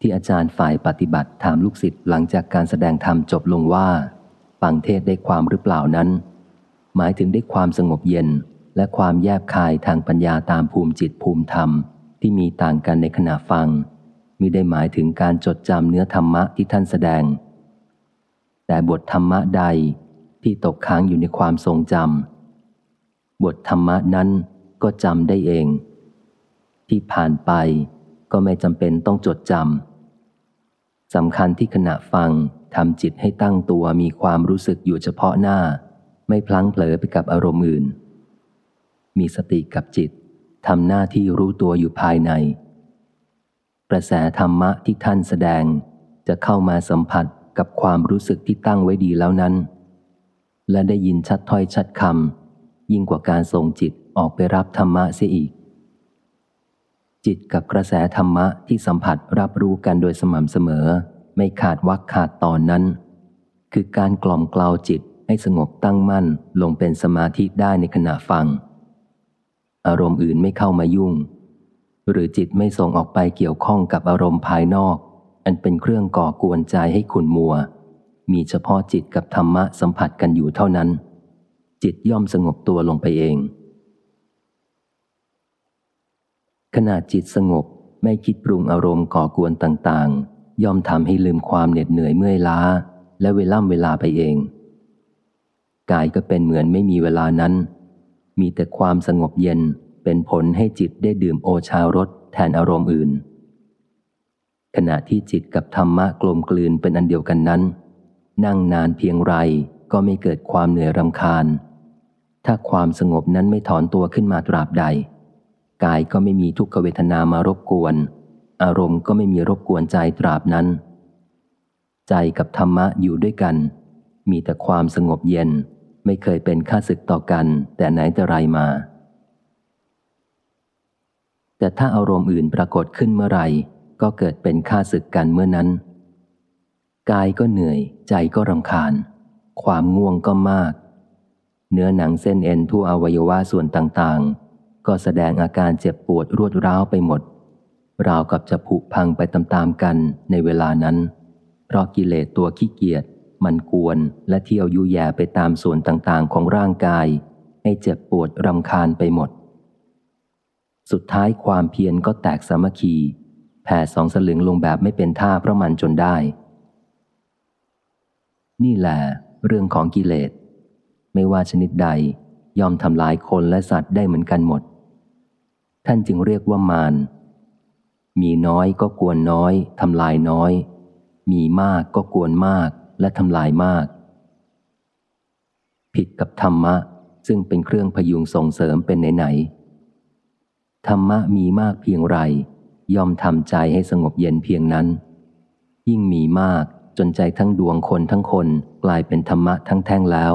ที่อาจารย์ฝ่ายปฏิบัติถามลูกศิษย์หลังจากการแสดงธรรมจบลงว่า ฟังเทศได้ความหรือเปล่านั้น หมายถึงได้ความสงบเย็นและความแยบคายทางปัญญาตามภูมิจิตภูมิธรรม ที่มีต่างกันในขณะฟังมิได้หมายถึงการจดจำเนื้อธรรมะที่ท่านแสดง แต่บทธรรมะใดที่ตกค้างอยู่ในความทรงจำบทธรรมะนั้นก็จำได้เอง ที่ผ่านไปก็ไม่จำเป็นต้องจดจำ สำคัญที่ขณะฟังทำจิตให้ตั้งตัวมีความรู้สึกอยู่เฉพาะหน้า ไม่พลั้งเผลอไปกับอารมณ์อื่น มีสติกับจิตทำหน้าที่รู้ตัวอยู่ภายใน กระแสธรรมะที่ท่านแสดงจะเข้ามาสัมผัสกับความรู้สึกที่ตั้งไว้ดีแล้วนั้น และได้ยินชัดถ้อยชัดคำยิ่งกว่าการส่งจิตออกไปรับธรรมะเสียอีก จิตกับกระแสธรรมะที่สัมผัสรับรู้กันโดยสม่ำเสมอ ไม่ขาดวักขาดตอนนั้น คือการกล่อมกล่าวจิตให้สงบตั้งมั่นลงเป็นสมาธิได้ในขณะฟัง อารมณ์อื่นไม่เข้ามายุ่ง หรือจิตไม่ส่งออกไปเกี่ยวข้องกับอารมณ์ภายนอก อันเป็นเครื่องก่อกวนใจให้ขุนมัว มีเฉพาะจิตกับธรรมะสัมผัสกันอยู่เท่านั้น จิตย่อมสงบตัวลงไปเอง ขณะจิตสงบไม่คิดปรุงอารมณ์ก่อกวนต่างๆ ย่อมทำให้ลืมความเหน็ดเหนื่อยเมื่อยล้า และเวล่ำเวลาไปเอง กายก็เป็นเหมือนไม่มีเวลานั้น มีแต่ความสงบเย็นเป็นผลให้จิตได้ดื่มโอชารสแทนอารมณ์อื่น ขณะที่จิตกับธรรมะกลมกลืนเป็นอันเดียวกันนั้น นั่งนานเพียงไรก็ไม่เกิดความเหนื่อยรำคาญ ถ้าความสงบนั้นไม่ถอนตัวขึ้นมาตราบใด กายก็ไม่มีทุกขเวทนามารบกวน อารมณ์ก็ไม่มีรบกวนใจตราบนั้น ใจกับธรรมะอยู่ด้วยกัน มีแต่ความสงบเย็น ไม่เคยเป็นค่าศึกต่อกัน แต่ไหนแต่ไรมา แต่ถ้าอารมณ์อื่นปรากฏขึ้นเมื่อไหร่ ก็เกิดเป็นค่าศึกกันเมื่อนั้น กายก็เหนื่อย ใจก็รำคาญ ความง่วงก็มาก เนื้อหนังเส้นเอ็นทั่วอวัยวะส่วนต่างๆ ก็แสดงอาการเจ็บปวดรวดร้าวไปหมด ราวกับจะผุพังไปตามๆกันในเวลานั้น เพราะกิเลสตัวขี้เกียจมันกวนและเที่ยวยุแย่ไปตามส่วนต่างๆของร่างกาย ให้เจ็บปวดรำคาญไปหมด สุดท้ายความเพียรก็แตกสามัคคีแผ่สองสลึงลงแบบไม่เป็นท่าเพราะมันจนได้ นี่แหละเรื่องของกิเลส ไม่ว่าชนิดใดยอมทำลายคนและสัตว์ได้เหมือนกันหมด ท่านจึงเรียกว่ามาร มีน้อยก็กวนน้อยทำลายน้อย มีมากก็กวนมากและทำลายมาก ผิดกับธรรมะ ซึ่งเป็นเครื่องพยุงส่งเสริมเป็นไหนๆธรรมะมีมากเพียงไร ย่อมทำใจให้สงบเย็นเพียงนั้น ยิ่งมีมากจนใจทั้งดวงคนทั้งคนกลายเป็นธรรมะทั้งแท่งแล้ว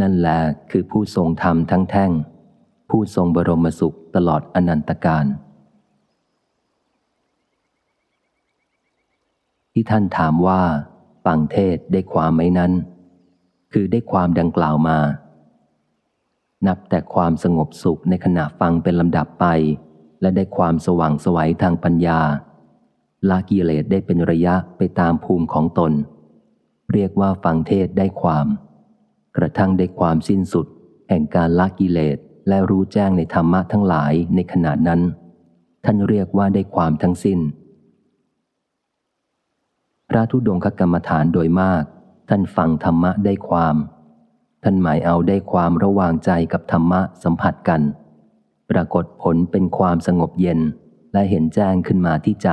นั่นแหละคือผู้ทรงธรรมทั้งแท่ง ผู้ทรงบรมสุขตลอดอนันตการ ที่ท่านถามว่า ฟังเทศได้ความไหมนั้น คือได้ความดังกล่าวมา นับแต่ความสงบสุขในขณะฟังเป็นลำดับไป และได้ความสว่างสวัยทางปัญญาละกิเลสได้เป็นระยะไปตามภูมิของตน เรียกว่าฟังเทศได้ความ กระทั่งได้ความสิ้นสุด แห่งการละกิเลส และรู้แจ้งในธรรมะทั้งหลายในขณะนั้น ท่านเรียกว่าได้ความทั้งสิ้น พระธุดงคกรรมฐานโดยมาก ท่านฟังธรรมะได้ความ ท่านหมายเอาได้ความระหว่างใจกับธรรมะสัมผัสกัน ปรากฏผลเป็นความสงบเย็นและเห็นแจ้งขึ้นมาที่ใจ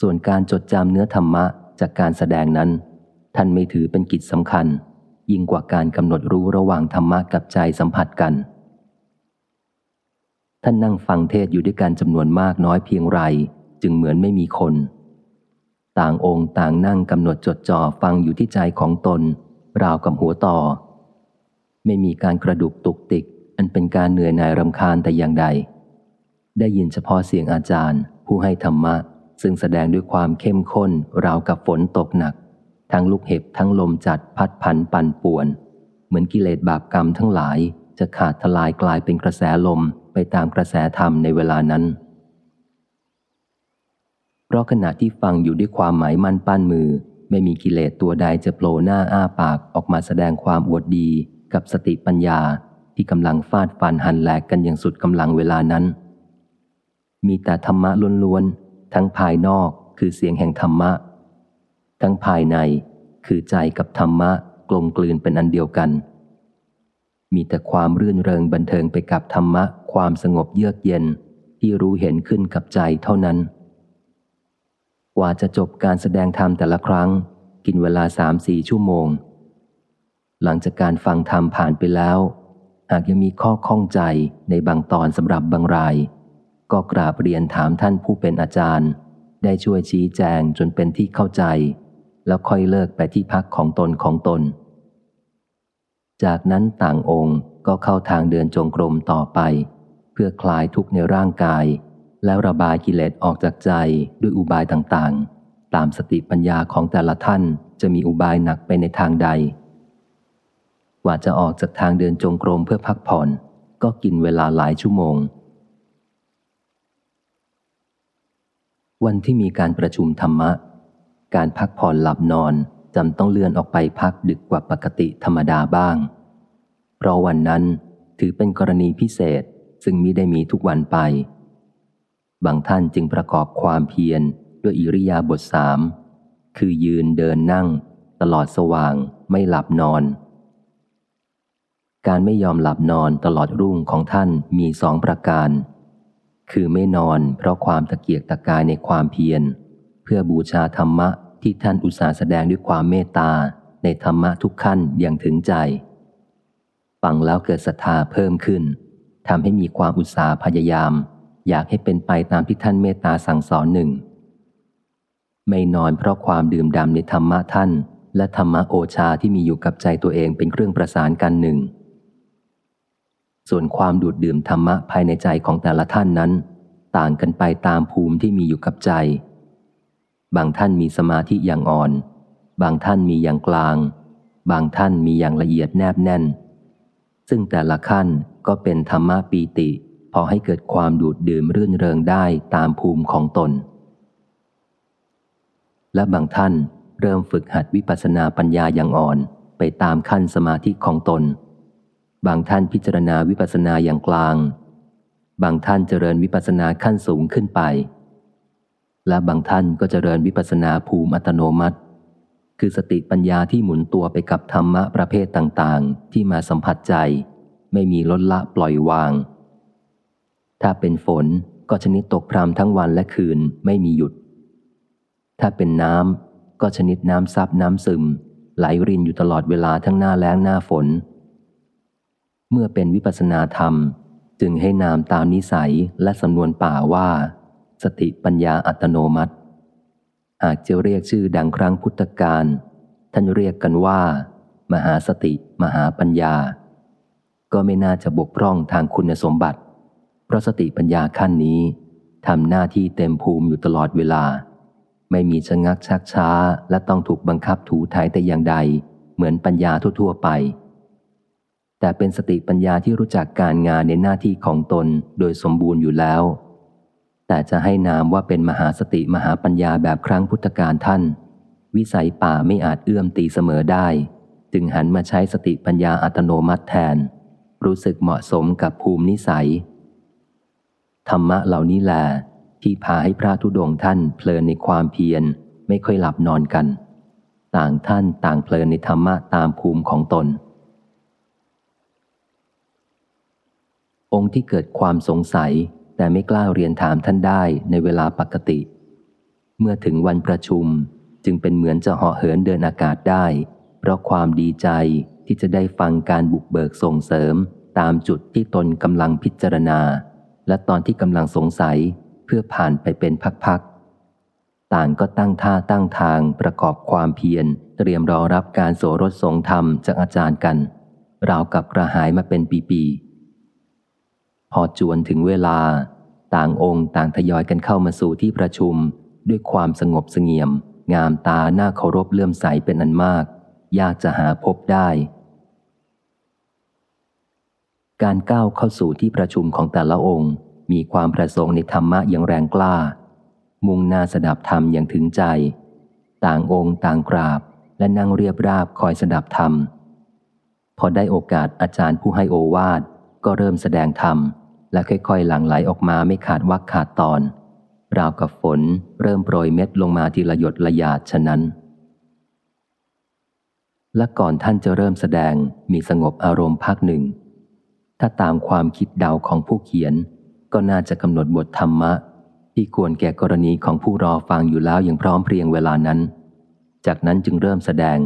ส่วนการจดจำเนื้อธรรมะจากการแสดงนั้น ท่านไม่ถือเป็นกิจสำคัญ ยิ่งกว่าการกำหนดรู้ระหว่างธรรมะกับใจสัมผัสกัน ท่านนั่งฟังเทศอยู่ด้วยกันจำนวนมากน้อยเพียงไร จึงเหมือนไม่มีคน ต่างองค์ต่างนั่งกำหนดจดจ่อฟังอยู่ที่ใจของตน ราวกับหัวต่อ ไม่มีการกระดุกตุกติก อันเป็นการเหนื่อยหน่ายรำคาญแต่อย่างใด ได้ยินเฉพาะเสียงอาจารย์ ผู้ให้ธรรมะ ซึ่งแสดงด้วยความเข้มข้นราวกับฝนตกหนัก ทั้งลูกเห็บทั้งลมจัดพัดผันปั่นป่วน เหมือนกิเลสบาปกรรมทั้งหลาย จะขาดทลายกลายเป็นกระแสลมไปตามกระแสธรรมในเวลานั้น เพราะขณะที่ฟังอยู่ด้วยความหมายมั่นปั้นมือ ไม่มีกิเลสตัวใดจะโผล่หน้าอ้าปากออกมาแสดงความอวดดีกับสติปัญญาที่กำลังฟาดฟันหันแหลกกันอย่างสุดกำลังเวลานั้น มีแต่ธรรมะล้วนๆทั้งภายนอกคือเสียงแห่งธรรมะ ทั้งภายในคือใจกับธรรมะกลมกลืนเป็นอันเดียวกัน มีแต่ความรื่นเริงบันเทิงไปกับธรรมะ ความสงบเยือกเย็นที่รู้เห็นขึ้นกับใจเท่านั้น กว่าจะจบการแสดงธรรมแต่ละครั้ง กินเวลาสามสี่ชั่วโมง หลังจากการฟังธรรมผ่านไปแล้ว หากยังมีข้อข้องใจในบางตอนสำหรับบางราย ก็กราบเรียนถามท่านผู้เป็นอาจารย์ ได้ช่วยชี้แจงจนเป็นที่เข้าใจ แล้วค่อยเลิกไปที่พักของตนของตน จากนั้นต่างองค์ก็เข้าทางเดินจงกรมต่อไป เพื่อคลายทุกข์ในร่างกาย แล้วระบายกิเลสออกจากใจด้วยอุบายต่างๆ ตามสติปัญญาของแต่ละท่านจะมีอุบายหนักไปในทางใด กว่าจะออกจากทางเดินจงกรมเพื่อพักผ่อน ก็กินเวลาหลายชั่วโมง วันที่มีการประชุมธรรมะ การพักผ่อนหลับนอนจำต้องเลื่อนออกไปพักดึกกว่าปกติธรรมดาบ้าง เพราะวันนั้นถือเป็นกรณีพิเศษซึ่งมิได้มีทุกวันไป บางท่านจึงประกอบความเพียรด้วยอิริยาบถสามคือยืนเดินนั่ง ตลอดสว่างไม่หลับนอน การไม่ยอมหลับนอนตลอดรุ่งของท่านมีสองประการ คือไม่นอนเพราะความตะเกียกตะกายในความเพียร เพื่อบูชาธรรมะ ที่ท่านอุตสาห์แสดงด้วยความเมตตาในธรรมะทุกขั้นอย่างถึงใจ ฟังแล้วเกิดศรัทธาเพิ่มขึ้นทำให้มีความอุตสาห์พยายาม อยากให้เป็นไปตามที่ท่านเมตตาสั่งสอนหนึ่ง ไม่นอนเพราะความดื่มดำในธรรมะท่าน และธรรมะโอชาที่มีอยู่กับใจตัวเองเป็นเครื่องประสานกันหนึ่ง ส่วนความดูดดื่มธรรมะภายในใจของแต่ละท่านนั้น ต่างกันไปตามภูมิที่มีอยู่กับใจ บางท่านมีสมาธิอย่างอ่อน บางท่านมีอย่างกลาง บางท่านมีอย่างละเอียดแนบแน่น ซึ่งแต่ละขั้นก็เป็นธรรมะปีติ พอให้เกิดความดูดดื่มรื่นเริงได้ตามภูมิของตน และบางท่านเริ่มฝึกหัดวิปัสสนาปัญญาอย่างอ่อนไปตามขั้นสมาธิของตน บางท่านพิจารณาวิปัสสนาอย่างกลาง บางท่านเจริญวิปัสสนาขั้นสูงขึ้นไป และบางท่านก็เจริญวิปัสนาภูมิอัตโนมัติ คือสติปัญญาที่หมุนตัวไปกับธรรมะประเภทต่างๆ ที่มาสัมผัสใจ ไม่มีลดละปล่อยวาง ถ้าเป็นฝนก็ชนิดตกพรำทั้งวันและคืนไม่มีหยุด ถ้าเป็นน้ำก็ชนิดน้ำซับน้ำซึม ไหลรินอยู่ตลอดเวลาทั้งหน้าแล้งหน้าฝน เมื่อเป็นวิปัสนาธรรมจึงให้นามตามนิสัยและสำนวนป่าว่า สติปัญญาอัตโนมัติอาจจะเรียกชื่อดังครั้งพุทธกาลท่านเรียกกันว่า มหาสติ มหาปัญญา ก็ไม่น่าจะบกพร่องทางคุณสมบัติ เพราะสติปัญญาขั้นนี้ทำหน้าที่เต็มภูมิอยู่ตลอดเวลา ไม่มีชะงักชักช้า และต้องถูกบังคับถูถ่ายแต่อย่างใด เหมือนปัญญาทั่ว ๆ ไป แต่เป็นสติปัญญาที่รู้จักการงานในหน้าที่ของตนโดยสมบูรณ์อยู่แล้ว แต่จะให้นามว่าเป็นมหาสติมหาปัญญาแบบครั้งพุทธกาลท่าน วิสัยป่าไม่อาจเอื้อมตีเสมอได้ จึงหันมาใช้สติปัญญาอัตโนมัติแทน รู้สึกเหมาะสมกับภูมินิสัย ธรรมะเหล่านี้แหละที่พาให้พระธุดงท่านเพลินในความเพียรไม่ค่อยหลับนอนกัน ต่างท่านต่างเพลินในธรรมะตามภูมิของตน องค์ที่เกิดความสงสัย แต่ไม่กล้าเรียนถามท่านได้ในเวลาปกติ เมื่อถึงวันประชุมจึงเป็นเหมือนจะเหาะเหินเดินอากาศได้ เพราะความดีใจที่จะได้ฟังการบุกเบิกส่งเสริม ตามจุดที่ตนกำลังพิจารณา และตอนที่กำลังสงสัยเพื่อผ่านไปเป็นพักๆ ต่างก็ตั้งท่าตั้งทางประกอบความเพียรเตรียมรอรับการโสรสสงธรรมจากอาจารย์กัน ราวกับกระหายมาเป็นปีๆ พอจวนถึงเวลา ต่างองค์ต่างทยอยกันเข้ามาสู่ที่ประชุม ด้วยความสงบเสงี่ยม งามตาหน้าเคารพเลื่อมใสเป็นอันมาก ยากจะหาพบได้ การก้าวเข้าสู่ที่ประชุมของแต่ละองค์ มีความประสงค์ในธรรมะอย่างแรงกล้า มุ่งหน้าสดับธรรมอย่างถึงใจ ต่างองค์ต่างกราบและนั่งเรียบราบคอยสดับธรรม พอได้โอกาสอาจารย์ผู้ให้โอวาทก็เริ่มแสดงธรรม และค่อยๆ หลั่งไหลออกมาไม่ขาดวักขาดตอน ราวกับฝนเริ่มโปรยเม็ดลงมาทีละหยดละหยาดฉะนั้น และก่อนท่านจะเริ่มแสดงมีสงบอารมณ์พักหนึ่ง ถ้าตามความคิดเดาของผู้เขียน ก็น่าจะกำหนดบทธรรมะ ที่ควรแก่กรณีของผู้รอฟังอยู่แล้วอย่างพร้อมเพรียงเวลานั้น จากนั้นจึงเริ่มแสดง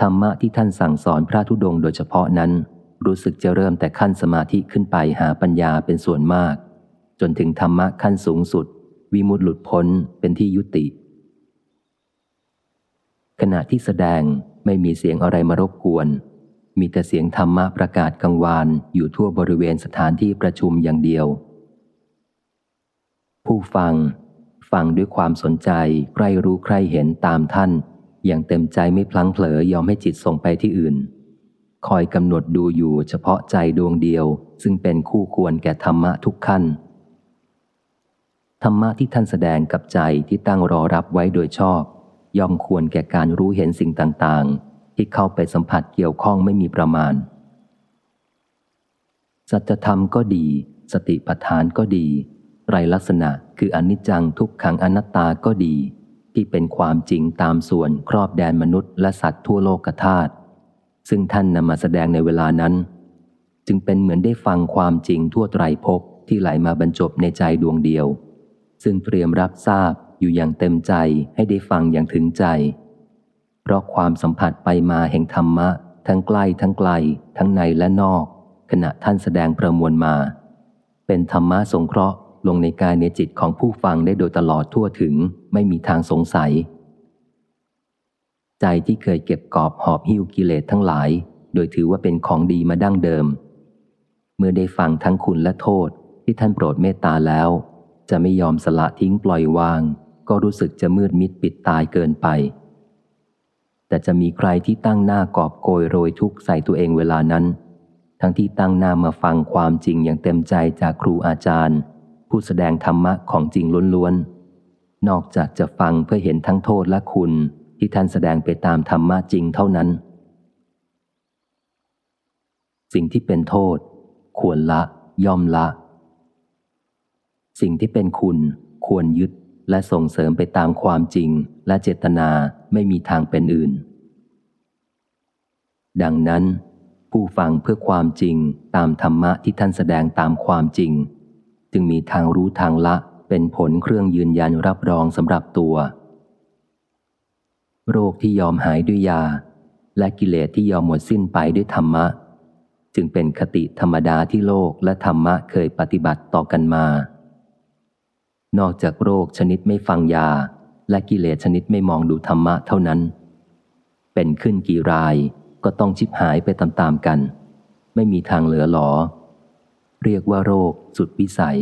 ธรรมะที่ท่านสั่งสอนพระธุดงค์โดยเฉพาะนั้น รู้สึกจะเริ่มแต่ขั้นสมาธิขึ้นไปหาปัญญาเป็นส่วนมาก จนถึงธรรมะขั้นสูงสุด วิมุตติหลุดพ้นเป็นที่ยุติ ขณะที่แสดงไม่มีเสียงอะไรมารบกวน มีแต่เสียงธรรมะประกาศกังวานอยู่ทั่วบริเวณสถานที่ประชุมอย่างเดียว ผู้ฟัง ฟังด้วยความสนใจใครรู้ใครเห็นตามท่าน อย่างเต็มใจไม่พลั้งเผลอยอมให้จิตส่งไปที่อื่น คอยกำหนดดูอยู่เฉพาะใจดวงเดียว ซึ่งเป็นคู่ควรแก่ธรรมะทุกขั้น ธรรมะที่ท่านแสดงกับใจที่ตั้งรอรับไว้โดยชอบ ย่อมควรแก่การรู้เห็นสิ่งต่างๆ ที่เข้าไปสัมผัสเกี่ยวข้องไม่มีประมาณ สัจธรรมก็ดี สติปัฏฐานก็ดีไรลักษณะคืออนิจจังทุกขังอนัตตาก็ดี ที่เป็นความจริงตามส่วนครอบแดนมนุษย์และสัตว์ทั่วโลกธาตุ ซึ่งท่านนำมาแสดงในเวลานั้น จึงเป็นเหมือนได้ฟังความจริงทั่วไตรภพที่ไหลมาบรรจบในใจดวงเดียว ซึ่งเตรียมรับทราบอยู่อย่างเต็มใจให้ได้ฟังอย่างถึงใจ เพราะความสัมผัสไปมาแห่งธรรมะ ทั้งใกล้ทั้งไกล ทั้งในและนอก ขณะท่านแสดงประมวลมา เป็นธรรมะสงเคราะห์ลงในกายในจิตของผู้ฟังได้โดยตลอดทั่วถึงไม่มีทางสงสัย ใจที่เคยเก็บกอบหอบหิ้วกิเลสทั้งหลาย โดยถือว่าเป็นของดีมาดั้งเดิม เมื่อได้ฟังทั้งคุณและโทษที่ท่านโปรดเมตตาแล้ว จะไม่ยอมสละทิ้งปล่อยวาง ก็รู้สึกจะมืดมิดปิดตายเกินไป แต่จะมีใครที่ตั้งหน้ากอบโกยโรยทุกข์ใส่ตัวเองเวลานั้น ทั้งที่ตั้งหน้ามาฟังความจริงอย่างเต็มใจจากครูอาจารย์ ผู้แสดงธรรมะของจริงล้วนๆนอกจากจะฟังเพื่อเห็นทั้งโทษและคุณ ที่ท่านแสดงไปตามธรรมะจริงเท่านั้น สิ่งที่เป็นโทษ ควรละ ย่อมละ สิ่งที่เป็นคุณ ควรยึดและส่งเสริมไปตามความจริงและเจตนาไม่มีทางเป็นอื่น ดังนั้น ผู้ฟังเพื่อความจริงตามธรรมะที่ท่านแสดงตามความจริง จึงมีทางรู้ทางละเป็นผลเครื่องยืนยันรับรองสำหรับตัว โรคที่ยอมหายด้วยยา และกิเลสที่ยอมหมดสิ้นไปด้วยธรรมะ จึงเป็นคติธรรมดาที่โลกและธรรมะเคยปฏิบัติต่อกันมา นอกจากโรคชนิดไม่ฟังยา และกิเลสชนิดไม่มองดูธรรมะเท่านั้น เป็นขึ้นกี่รายก็ต้องชิบหายไปตามๆกัน ไม่มีทางเหลือหลอ เรียกว่าโรคสุดวิสัย